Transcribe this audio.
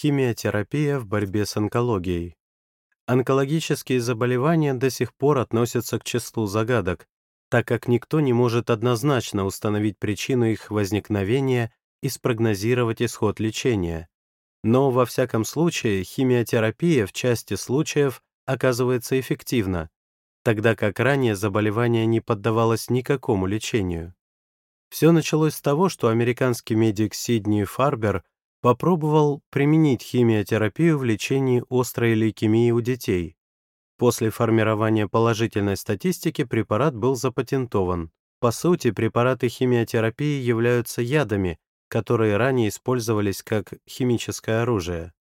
Химиотерапия в борьбе с онкологией. Онкологические заболевания до сих пор относятся к числу загадок, так как никто не может однозначно установить причину их возникновения и спрогнозировать исход лечения. Но, во всяком случае, химиотерапия в части случаев оказывается эффективна, тогда как ранее заболевание не поддавалось никакому лечению. Все началось с того, что американский медик Сидни Фарбер попробовал применить химиотерапию в лечении острой лейкемии у детей. После формирования положительной статистики препарат был запатентован. По сути, препараты химиотерапии являются ядами, которые ранее использовались как химическое оружие.